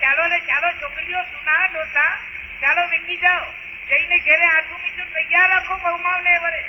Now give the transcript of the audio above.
ચાલો ને ચાલો, છોકરીઓ, સુના, ડોસા. ચાલો મીંડી જાઓ. જઈને ઘેરે આખું મીઠું તૈયાર રાખો, બહુમાવને વરે.